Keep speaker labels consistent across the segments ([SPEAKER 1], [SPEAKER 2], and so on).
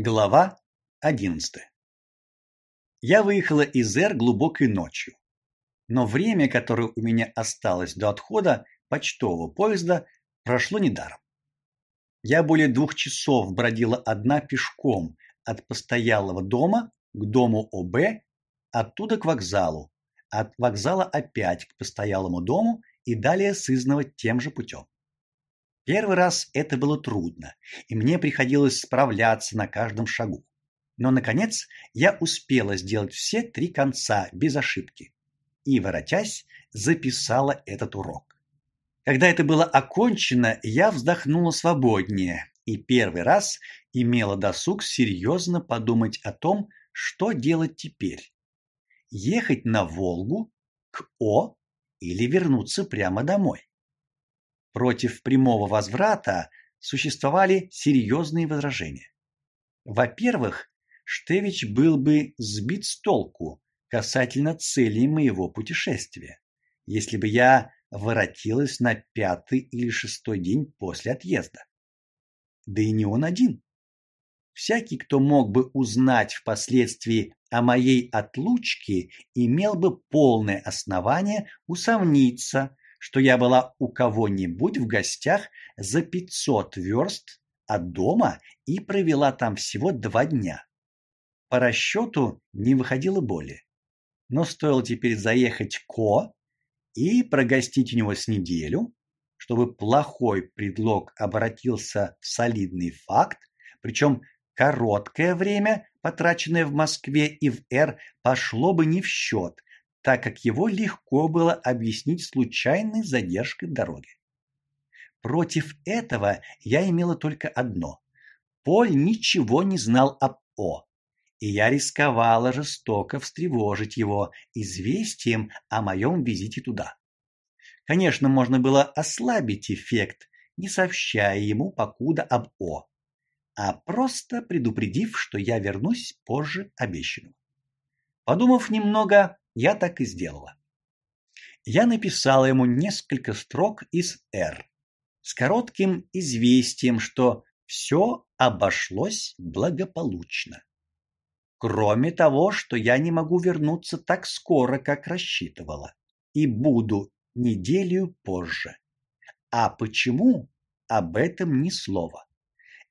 [SPEAKER 1] Глава 11. Я выехала из Эр глубокой ночью. Но время, которое у меня осталось до отхода почтового поезда, прошло недаром. Я более двух часов бродила одна пешком от постоялого дома к дому ОБ, оттуда к вокзалу, от вокзала опять к постоялому дому и далее сызнова тем же путем. Первый раз это было трудно, и мне приходилось справляться на каждом шагу. Но наконец я успела сделать все три конца без ошибки. И воротясь, записала этот урок. Когда это было окончено, я вздохнула свободнее и первый раз имела досуг серьезно подумать о том, что делать теперь. Ехать на Волгу к О или вернуться прямо домой. Против прямого возврата существовали серьезные возражения. Во-первых, Штевич был бы сбит с толку касательно цели моего путешествия, если бы я воротилась на пятый или шестой день после отъезда. Да и не он один. Всякий, кто мог бы узнать впоследствии о моей отлучке, имел бы полное основание усомниться, что я была у кого-нибудь в гостях за 500 верст от дома и провела там всего два дня. По расчету не выходило более. Но стоило теперь заехать Ко и прогостить у него с неделю, чтобы плохой предлог обратился в солидный факт, причем короткое время, потраченное в Москве и в Р, пошло бы не в счет, так как его легко было объяснить случайной задержкой в дороге. Против этого я имела только одно. Поль ничего не знал об О, и я рисковала жестоко встревожить его известием о моем визите туда. Конечно, можно было ослабить эффект, не сообщая ему покуда об О, а просто предупредив, что я вернусь позже обещанного. Подумав немного, я так и сделала. Я написала ему несколько строк из Р с коротким известием, что все обошлось благополучно. Кроме того, что я не могу вернуться так скоро, как рассчитывала, и буду неделю позже. А почему? Об этом ни слова.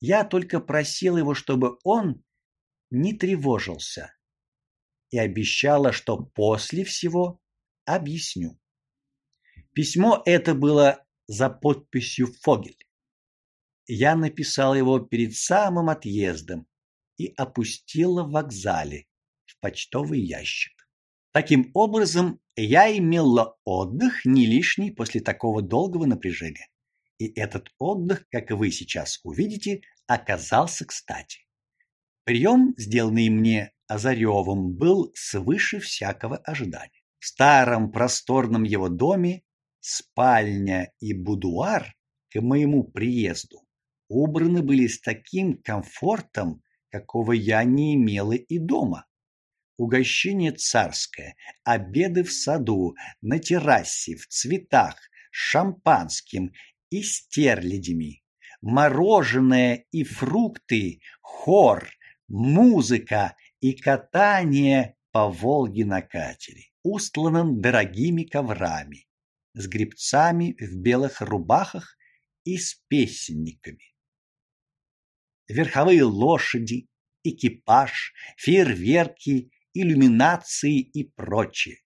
[SPEAKER 1] Я только просил его, чтобы он не тревожился и обещала, что после всего объясню. Письмо это было за подписью Фогель. Я написал его перед самым отъездом и опустила в вокзале в почтовый ящик. Таким образом, я имела отдых не лишний после такого долгого напряжения. И этот отдых, как вы сейчас увидите, оказался кстати. Прием, сделанный мне Озаревым был свыше всякого ожидания. В старом просторном его доме спальня и будуар к моему приезду убраны были с таким комфортом, какого я не имела и дома. Угощение царское, обеды в саду, на террасе, в цветах, шампанским и стерлядями, мороженое и фрукты, хор, музыка и катание по Волге на катере, устланном дорогими коврами, с гребцами в белых рубахах и с песенниками. Верховые лошади, экипаж, фейерверки, иллюминации и прочее.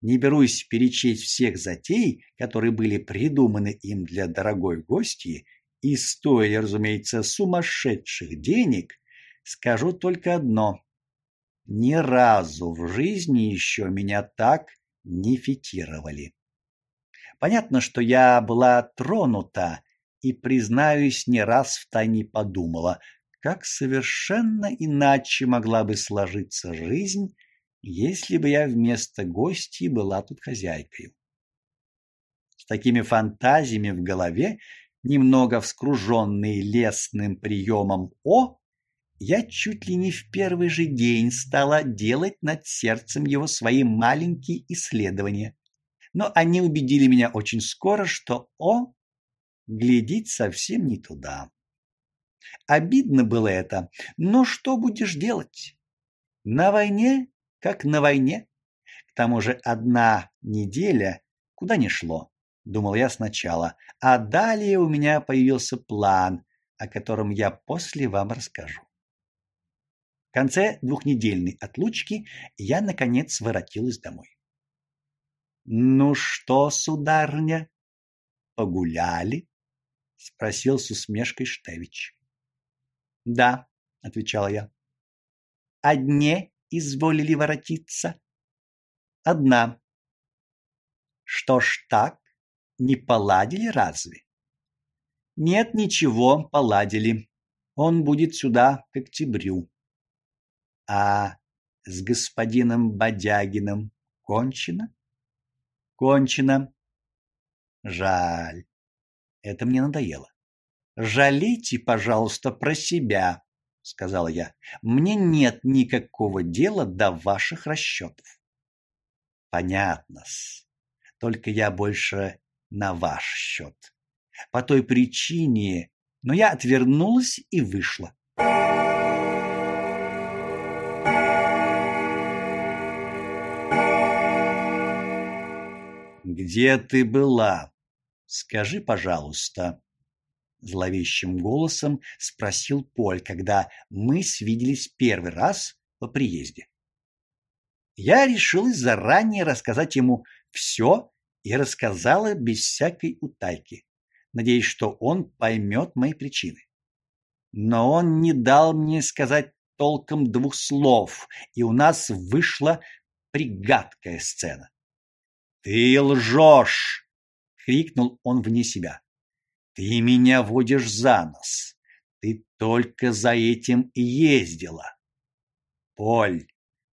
[SPEAKER 1] Не берусь перечесть всех затей, которые были придуманы им для дорогой гости и стоили, разумеется, сумасшедших денег, скажу только одно: ни разу в жизни еще меня так не фитировали. Понятно, что я была тронута и признаюсь, не раз втайне подумала, как совершенно иначе могла бы сложиться жизнь, если бы я вместо гостьи была тут хозяйкой. С такими фантазиями в голове, немного вскруженный лесным приемом О, я чуть ли не в первый же день стала делать над сердцем его свои маленькие исследования. Но они убедили меня очень скоро, что О глядит совсем не туда. Обидно было это, но что будешь делать? На войне, как на войне. К тому же одна неделя куда ни шло, думал я сначала, а далее у меня появился план, о котором я после вам расскажу. В конце двухнедельной отлучки я наконец воротилась домой. Ну что, сударыня, погуляли? спросил с усмешкой Штевич. Да, отвечала я. Одне изволили воротиться. Одна. Что ж так? Не поладили разве? Нет, ничего, поладили. Он будет сюда к октябрю. А с господином Бодягиным кончено? Кончено. Жаль. Это мне надоело. Жалейте, пожалуйста, про себя, сказала я. Мне нет никакого дела до ваших расчетов. Понятно-с. Только я больше на ваш счет. По той причине, но я отвернулась и вышла. Где ты была? Скажи, пожалуйста, зловещим голосом спросил Поль, когда мы свиделись первый раз по приезде. Я решилась заранее рассказать ему все и рассказала без всякой утайки, надеясь, что он поймет мои причины. Но он не дал мне сказать толком двух слов, и у нас вышла пригадкая сцена. Ты лжешь! крикнул он вне себя. Ты меня водишь за нос. Ты только за этим и ездила. Поль,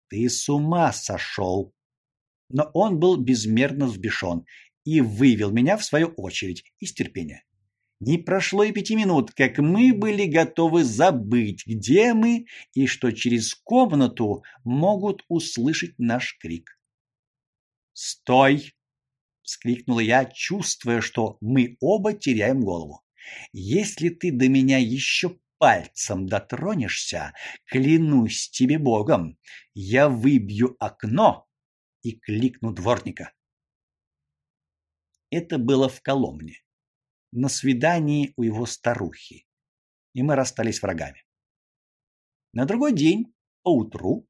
[SPEAKER 1] ты с ума сошел!» Но он был безмерно взбешен и вывел меня в свою очередь из терпения. Не прошло и пяти минут, как мы были готовы забыть, где мы и что через комнату могут услышать наш крик. "Стой!" вскрикнула я, чувствуя, что мы оба теряем голову. "Если ты до меня еще пальцем дотронешься, клянусь тебе Богом, я выбью окно и кликну дворника". Это было в Коломне, на свидании у его старухи, и мы расстались врагами. На другой день, поутру,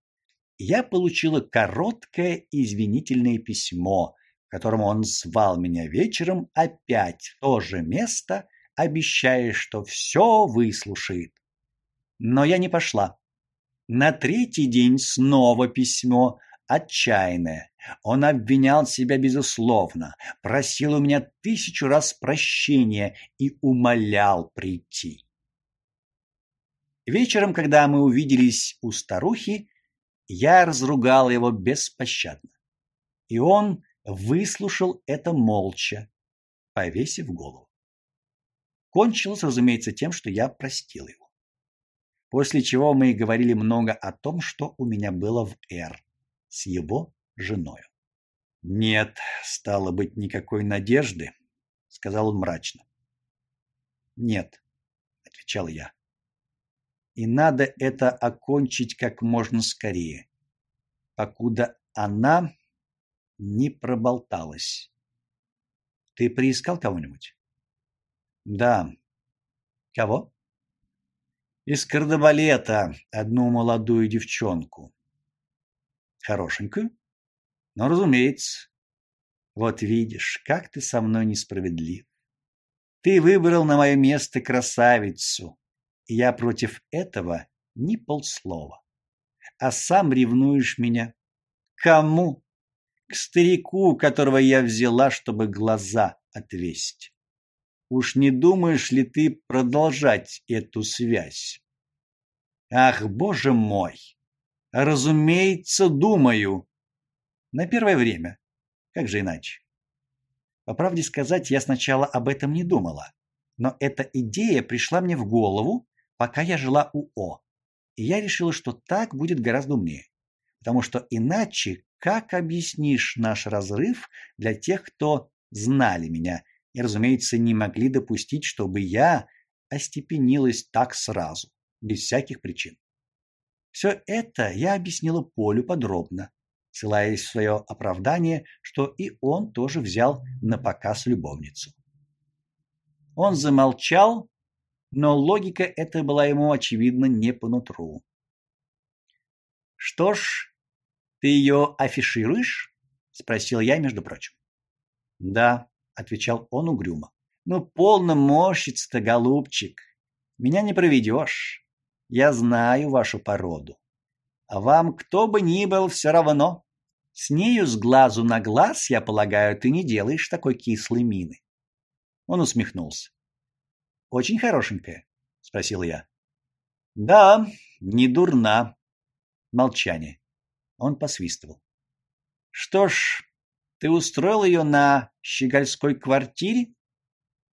[SPEAKER 1] я получила короткое извинительное письмо, в котором он звал меня вечером опять в то же место, обещая, что все выслушает. Но я не пошла. На третий день снова письмо, отчаянное. Он обвинял себя безусловно, просил у меня тысячу раз прощения и умолял прийти. Вечером, когда мы увиделись у старухи, я разругал его беспощадно. И он выслушал это молча, повесив голову. Кончилось, разумеется, тем, что я простил его. После чего мы говорили много о том, что у меня было в Р с его женой. Нет, стало быть, никакой надежды, сказал он мрачно. Нет, отвечал я. И надо это окончить как можно скорее, покуда она не проболталась. Ты приискал кого-нибудь? Да. Кого? Из кардебалета одну молодую девчонку. Хорошенькую? Ну, разумеется. Вот видишь, как ты со мной несправедлив. Ты выбрал на мое место красавицу, я против этого ни полслова. А сам ревнуешь меня. Кому? К старику, которого я взяла, чтобы глаза отвести. Уж не думаешь ли ты продолжать эту связь? Ах, боже мой. Разумеется, думаю. На первое время. Как же иначе? По правде сказать, я сначала об этом не думала, но эта идея пришла мне в голову, пока я жила у О. И я решила, что так будет гораздо умнее, потому что иначе как объяснишь наш разрыв для тех, кто знали меня и, разумеется, не могли допустить, чтобы я остепенилась так сразу, без всяких причин. Все это я объяснила Полю подробно, ссылаясь в свое оправдание, что и он тоже взял на показ любовницу. Он замолчал, но логика эта была ему очевидно не по нутру. Что ж, ты ее афишируешь? спросил я, между прочим. Да, отвечал он угрюмо. Ну полно морщится-то, голубчик. Меня не проведешь. Я знаю вашу породу. А вам кто бы ни был все равно. С нею с глазу на глаз, я полагаю, ты не делаешь такой кислой мины. Он усмехнулся. Очень хорошенькая, спросил я. Да, не дурна. Молчание. Он посвистывал. Что ж, ты устроил ее на щегольской квартире?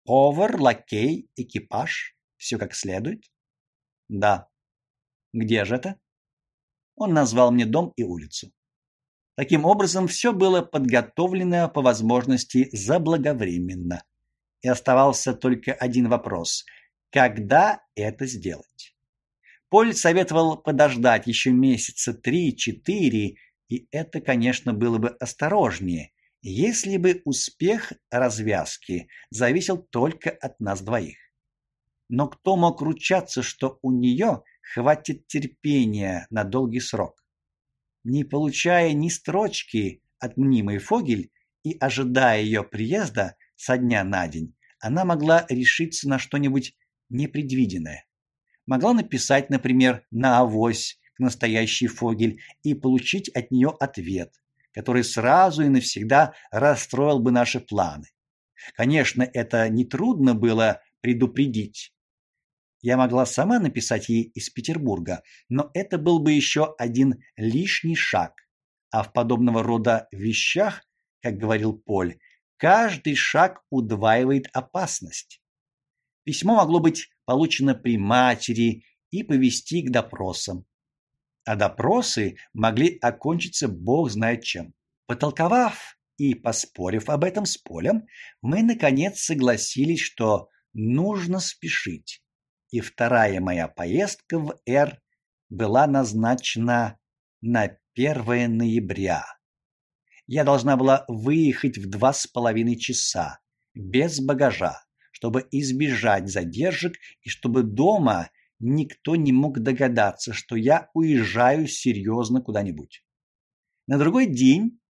[SPEAKER 1] Повар, лакей, экипаж, все как следует? Да. Где же это? Он назвал мне дом и улицу. Таким образом, все было подготовлено по возможности заблаговременно. И оставался только один вопрос: когда это сделать? Поль советовал подождать еще месяца три-четыре, и это, конечно, было бы осторожнее, если бы успех развязки зависел только от нас двоих. Но кто мог ручаться, что у нее хватит терпения на долгий срок? Не получая ни строчки от мнимой Фогель и ожидая ее приезда со дня на день, она могла решиться на что-нибудь непредвиденное. Могла написать, например, на авось к настоящей Фогель и получить от нее ответ, который сразу и навсегда расстроил бы наши планы. Конечно, это не трудно было предупредить. Я могла сама написать ей из Петербурга, но это был бы еще один лишний шаг. А в подобного рода вещах, как говорил Поль, каждый шаг удваивает опасность. Письмо могло быть получено при матери и повести к допросам. А допросы могли окончиться бог знает чем. Потолковав и поспорив об этом с Полем, мы наконец согласились, что нужно спешить. И вторая моя поездка в Р была назначена на 1 ноября. Я должна была выехать в два с половиной часа без багажа чтобы избежать задержек и чтобы дома никто не мог догадаться, что я уезжаю серьезно куда-нибудь. На другой день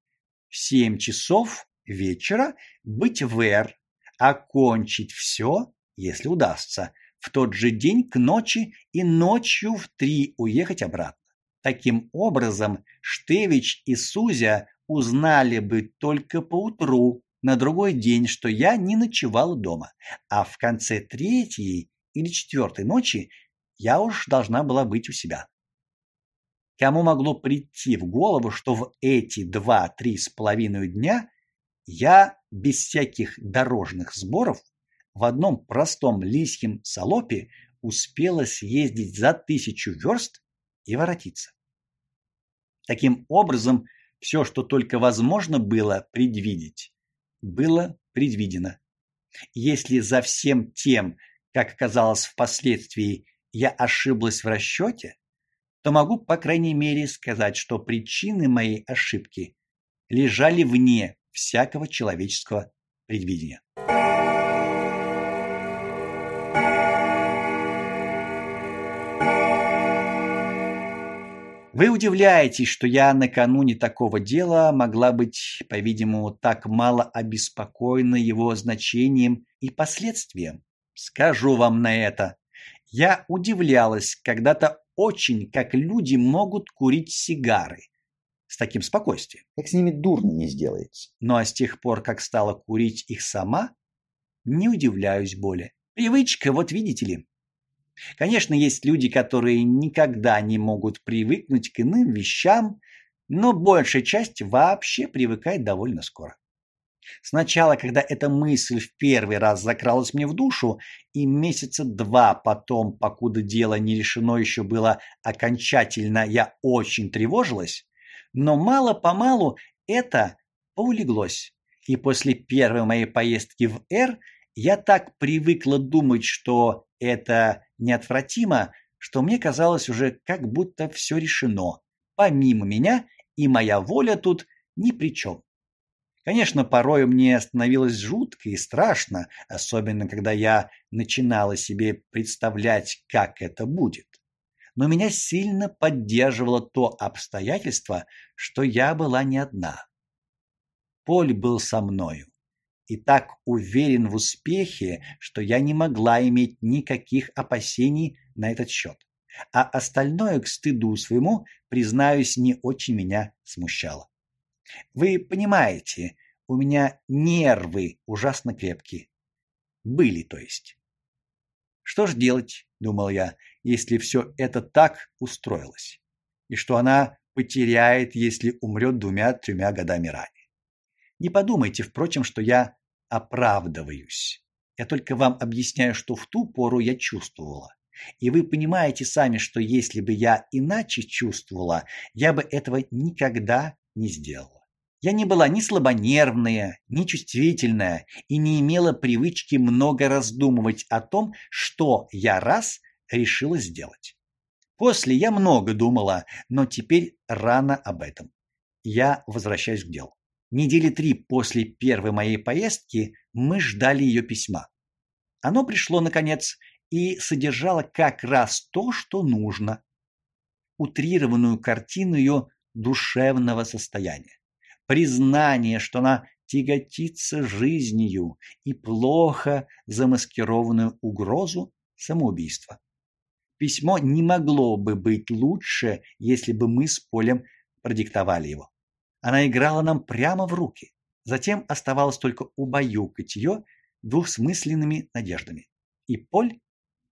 [SPEAKER 1] в семь часов вечера быть в Эр, окончить все, если удастся, в тот же день к ночи и ночью в три уехать обратно. Таким образом, Штевич и Сузя узнали бы только поутру, на другой день, что я не ночевала дома, а в конце третьей или четвертой ночи я уж должна была быть у себя. Кому могло прийти в голову, что в эти два-три с половиной дня я без всяких дорожных сборов в одном простом лисьем салопе успела съездить за тысячу верст и воротиться. Таким образом, все, что только возможно было предвидеть, было предвидено. Если за всем тем, как оказалось впоследствии, я ошиблась в расчете, то могу, по крайней мере, сказать, что причины моей ошибки лежали вне всякого человеческого предвидения. Вы удивляетесь, что я накануне такого дела могла быть, по-видимому, так мало обеспокоена его значением и последствием. Скажу вам на это. Я удивлялась когда-то очень, как люди могут курить сигары с таким спокойствием.
[SPEAKER 2] Как с ними дурно не сделается.
[SPEAKER 1] Ну а с тех пор, как стала курить их сама, не удивляюсь более. Привычка, вот видите ли. Конечно, есть люди, которые никогда не могут привыкнуть к иным вещам, но большая часть вообще привыкает довольно скоро. Сначала, когда эта мысль в первый раз закралась мне в душу, и месяца два потом, покуда дело не решено еще было окончательно, я очень тревожилась, но мало-помалу это поулеглось. И после первой моей поездки в Р Я так привыкла думать, что это неотвратимо, что мне казалось уже, как будто все решено. Помимо меня и моя воля тут ни при чем. Конечно, порой мне становилось жутко и страшно, особенно когда я начинала себе представлять, как это будет. Но меня сильно поддерживало то обстоятельство, что я была не одна. Поль был со мною и так уверен в успехе, что я не могла иметь никаких опасений на этот счет. А остальное к стыду своему, признаюсь, не очень меня смущало. Вы понимаете, у меня нервы ужасно крепкие. Были, то есть. Что ж делать, думал я, если все это так устроилось, и что она потеряет, если умрет двумя-тремя годами ранее. Не подумайте, впрочем, что я оправдываюсь. Я только вам объясняю, что в ту пору я чувствовала. И вы понимаете сами, что если бы я иначе чувствовала, я бы этого никогда не сделала. Я не была ни слабонервная, ни чувствительная и не имела привычки много раздумывать о том, что я раз решила сделать. После я много думала, но теперь рано об этом. Я возвращаюсь к делу. Недели три после первой моей поездки мы ждали ее письма. Оно пришло наконец и содержало как раз то, что нужно. Утрированную картину ее душевного состояния. Признание, что она тяготится жизнью и плохо замаскированную угрозу самоубийства. Письмо не могло бы быть лучше, если бы мы с Полем продиктовали его. Она играла нам прямо в руки. Затем оставалось только убаюкать ее двухсмысленными надеждами. И Поль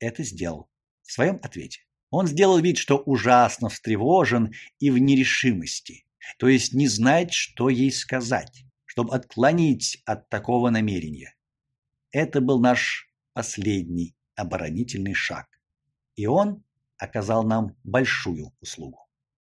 [SPEAKER 1] это сделал в своем ответе. Он сделал вид, что ужасно встревожен и в нерешимости, то есть не знает, что ей сказать, чтобы отклонить от такого намерения. Это был наш последний оборонительный шаг, и он оказал нам большую услугу.